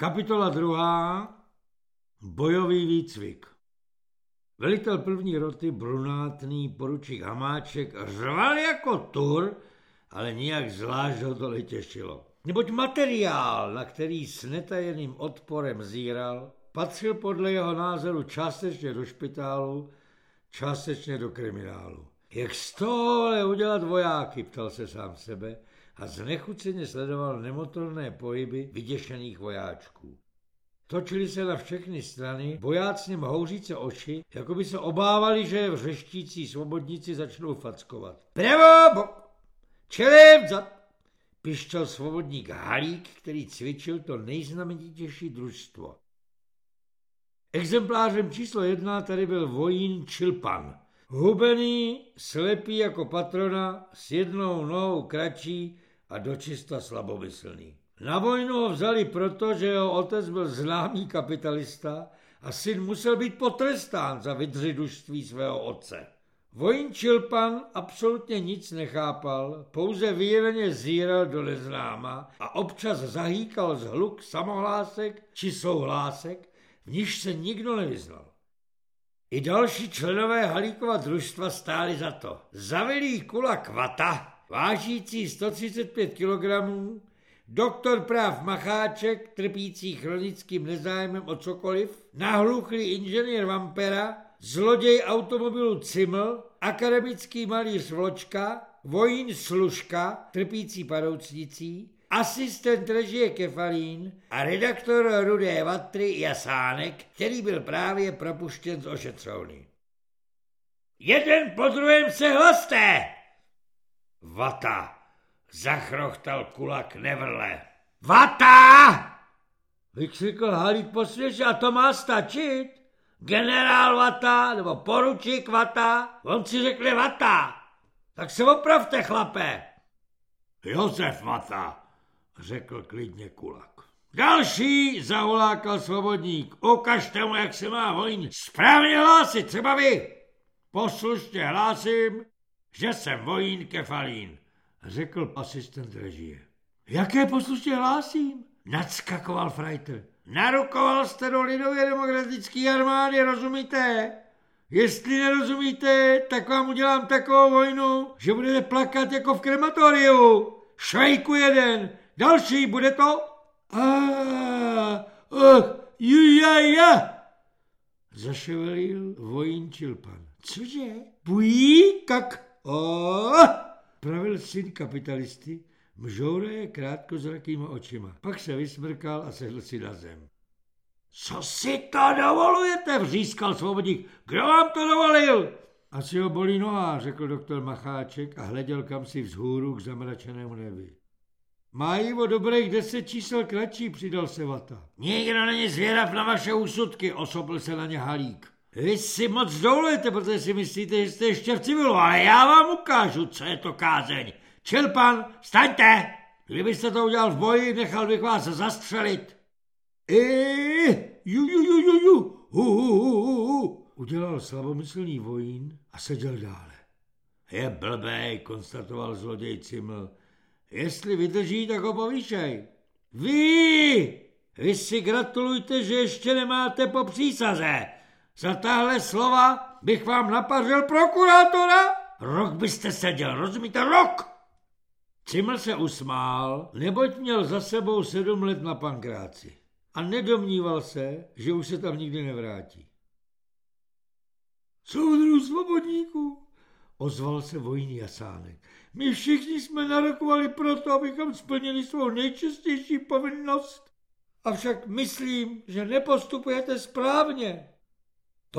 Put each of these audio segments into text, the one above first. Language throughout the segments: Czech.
Kapitola druhá. Bojový výcvik. Velitel první roty, brunátný poručík Hamáček, řval jako tur, ale nijak zvlášť ho to netěšilo. Neboť materiál, na který s netajeným odporem zíral, patřil podle jeho názoru částečně do špitálu, částečně do kriminálu. Jak z tohle udělat vojáky, ptal se sám sebe a znechuceně sledoval nemotorné pohyby vyděšených vojáčků. Točili se na všechny strany, vojácně houříce oči, jako by se obávali, že vřeštící svobodníci začnou fackovat. Pravo, bo... čelem, za... pišťal svobodník Halík, který cvičil to nejznamenitější družstvo. Exemplářem číslo jedna tady byl vojín Čilpan. Hubený, slepý jako patrona, s jednou nohou kratší a dočista slabomyslný. Na vojnu ho vzali proto, že jeho otec byl známý kapitalista a syn musel být potrestán za vydřidužství svého otce. Vojín Čilpan absolutně nic nechápal, pouze výjeveně zíral do neznáma a občas zahýkal z hluk samohlásek či souhlásek, v níž se nikdo nevyznal. I další členové Halíkova družstva stáli za to. Zavilý kula kvata, vážící 135 kg, doktor práv Macháček, trpící chronickým nezájmem o cokoliv, nahluchlý inženýr Vampera, zloděj automobilu Ciml, akademický malíř Vločka, vojín Služka, trpící padoucnicí, asistent režie Kefalín a redaktor Rudé Vatry Jasánek, který byl právě propuštěn z ošetřovny. Jeden po druhém se hlaste! Vata, zachrochtal kulak nevrle. Vata! Vykřikl Halík posvěže a to má stačit. Generál Vata nebo poručík Vata, on si řekne Vata. Tak se opravte, chlape. Josef Vata, řekl klidně kulak. Další, zahulákal svobodník, ukažte mu, jak se má vojín správně hlásit, třeba vy. Poslušně hlásím, že jsem vojín Kefalín, řekl asistent režie. Jaké poslušně hlásím? Nadskakoval Freiter. Narukoval jste do lidově demokratické armády, rozumíte? Jestli nerozumíte, tak vám udělám takovou vojnu, že budete plakat jako v krematoriu. Švejku jeden, další, bude to? Ah, oh, ja, ja. Zaševelil vojín Čilpan. Cože? Bují, kak? Oh, pravil syn kapitalisty, mžoure krátkozrakýma očima. Pak se vysmrkal a sedl si na zem. Co si to dovolujete, vřískal svobodník. Kdo vám to dovolil? Asi ho bolí noha, řekl doktor Macháček a hleděl kam si vzhůru k zamračenému nebi. Mají o dobrých deset čísel kratší, přidal se Vata. Nikdo není zvědav na vaše úsudky, osobl se na ně Halík. Vy si moc dovolujete, protože si myslíte, že jste ještě v civilu, ale já vám ukážu, co je to kázeň. Čilpan, staňte! Kdybyste to udělal v boji, nechal bych vás zastřelit. Eee, ju, ju, ju, ju, ju, hu, hu, hu, hu, udělal slabomyslný vojín a seděl dále. Je blbej, konstatoval zloděj Ciml. Jestli vydrží, tak ho povýšej. Vy! Vy si gratulujte, že ještě nemáte po přísaze. Za tahle slova bych vám napařil prokurátora. Rok byste seděl, rozumíte? Rok! Ciml se usmál, neboť měl za sebou sedm let na pankráci a nedomníval se, že už se tam nikdy nevrátí. Soudru svobodníků, ozval se vojný Jasánek. My všichni jsme narokovali proto, abychom splnili svou nejčistější povinnost. Avšak myslím, že nepostupujete správně.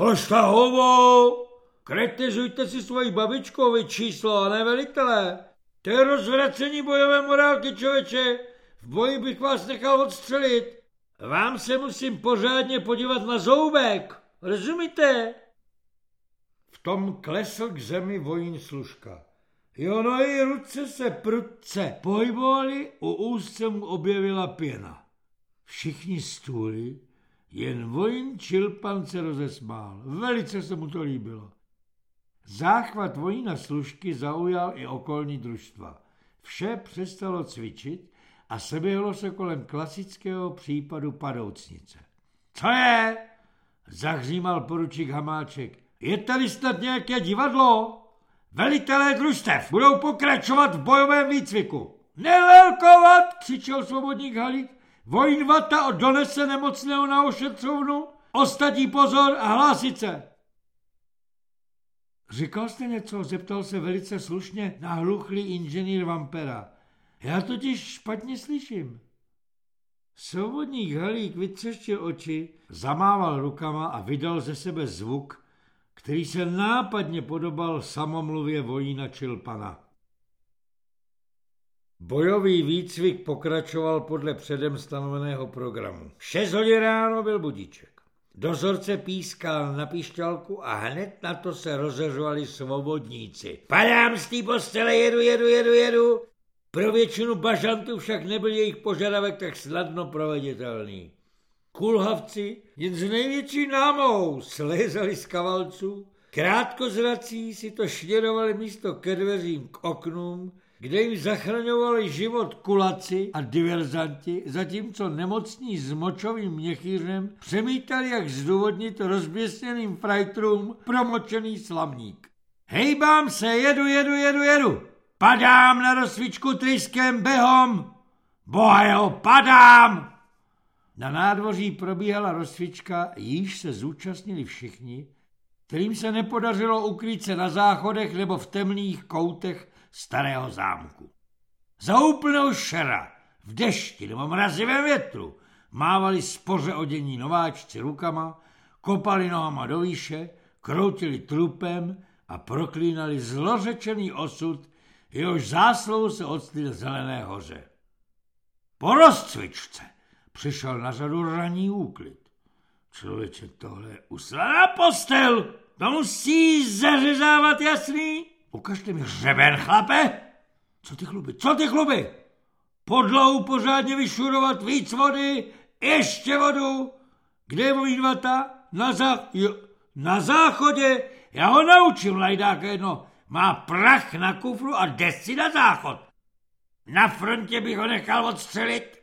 Tožta hovo! Kretežujte si svoji babičkovi číslo a ne velitele. To je rozvracení bojové morálky, člověče. V boji bych vás nechal odstřelit. Vám se musím pořádně podívat na zoubek. Rozumíte? V tom klesl k zemi vojín služka. Jo, no i ruce se prudce pohybovaly, u úst se mu objevila pěna. Všichni stůli, jen vojín Čilpan se rozesmál. Velice se mu to líbilo. Záchvat vojína služky zaujal i okolní družstva. Vše přestalo cvičit a seběhlo se kolem klasického případu padoucnice. Co je? Zahřímal poručík Hamáček. Je tady snad nějaké divadlo? Velitelé družstev budou pokračovat v bojovém výcviku. Nelelkovat, křičel svobodník Halík. Vojn Vata donese nemocného na ošetřovnu, ostatní pozor a hlásit se. Říkal jste něco, zeptal se velice slušně nahluchlý inženýr Vampera. Já totiž špatně slyším. Svobodník Halík vytřeštil oči, zamával rukama a vydal ze sebe zvuk, který se nápadně podobal samomluvě vojína Čilpana. Bojový výcvik pokračoval podle předem stanoveného programu. V 6 hodin ráno byl budíček. Dozorce pískal na pišťalku a hned na to se rozeřovali svobodníci. Padám z té postele, jedu, jedu, jedu, jedu. Pro většinu bažantů však nebyl jejich požadavek tak snadno proveditelný. Kulhavci jen s největší námou slézali z kavalců, krátkozrací si to šněrovali místo ke dveřím k oknům, kde jim zachraňovali život kulaci a diverzanti, zatímco nemocní s močovým měchýřem přemítali, jak zdůvodnit rozběsněným frajtrům promočený slamník. Hejbám se, jedu, jedu, jedu, jedu. Padám na rozsvičku tryskem behom. Bohajo, padám! Na nádvoří probíhala rozsvička, již se zúčastnili všichni, kterým se nepodařilo ukrýt se na záchodech nebo v temných koutech starého zámku. Za úplnou šera, v dešti nebo mrazivém větru, mávali spoře odění nováčci rukama, kopali nohama do výše, kroutili trupem a proklínali zlořečený osud, jehož záslou se odstli na zelené hoře. Po rozcvičce přišel na řadu ranní úklid. Člověče, tohle je uslaná postel, to musí zařezávat jasný. Ukažte mi hřeben, chlape. Co ty chluby, co ty chluby? Podlahu pořádně vyšurovat víc vody, ještě vodu. Kde je můj vata? Na, zá... jo, na záchodě. Já ho naučím, lajdáka jedno. Má prach na kufru a jde si na záchod. Na frontě bych ho nechal odstřelit.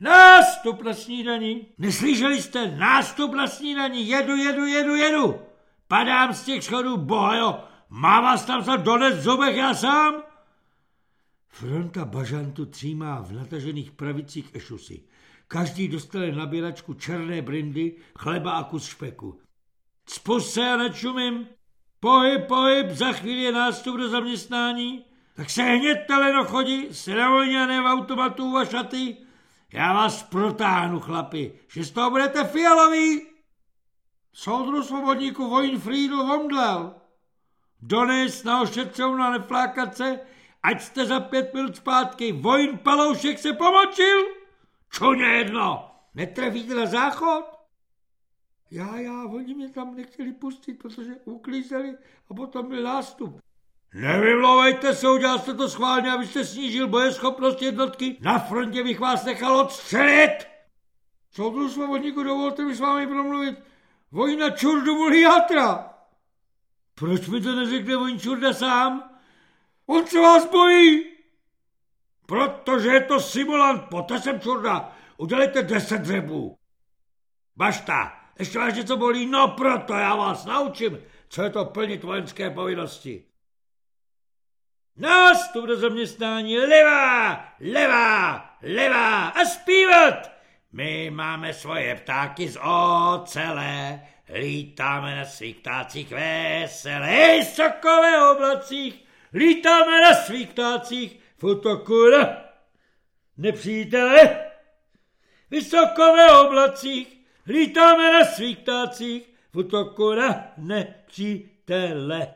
Nástup na snídaní. Neslyšeli jste? Nástup na snídaní. Jedu, jedu, jedu, jedu. Padám z těch schodů, boha jo. Má vás tam za dones zubech já sám? Fronta bažantu třímá v natažených pravicích ešusy. Každý dostane nabíračku černé brindy, chleba a kus špeku. Spust se a nečumím. Pohyb, pohyb, za chvíli je nástup do zaměstnání. Tak se hned teleno chodí, se a ne v automatu a šaty. Já vás protáhnu, chlapi, že z toho budete fialový. Soudru svobodníku Vojn Friedl Vomdlel. Dones na ošetřovnu a neflákat se, ať jste za pět minut zpátky. Vojn Paloušek se pomočil? Čuně jedno. Netrefíte na záchod? Já, já, oni mě tam nechtěli pustit, protože uklízeli a potom byl nástup. Nevymlouvejte se, udělal jste to schválně, abyste snížil bojeschopnost jednotky. Na frontě bych vás nechal odstřelit. Soudru svobodníku, dovolte mi s vámi promluvit. Vojna čurdu volí játra. Proč mi to neřekne Vončurda sám? On se vás bojí. Protože je to simulant, poté jsem čurda. Udělejte deset dřebů. Bašta, ještě vás něco bolí? No proto já vás naučím, co je to plnit vojenské povinnosti. Nástup do zaměstnání, levá, levá, levá a zpívat. My máme svoje ptáky z ocele, lítáme na svých ptácích veselé, hej, sokové oblacích, lítáme na svých ptácích na nepřítele. Vysokové oblacích, lítáme na svých ptácích na nepřítele.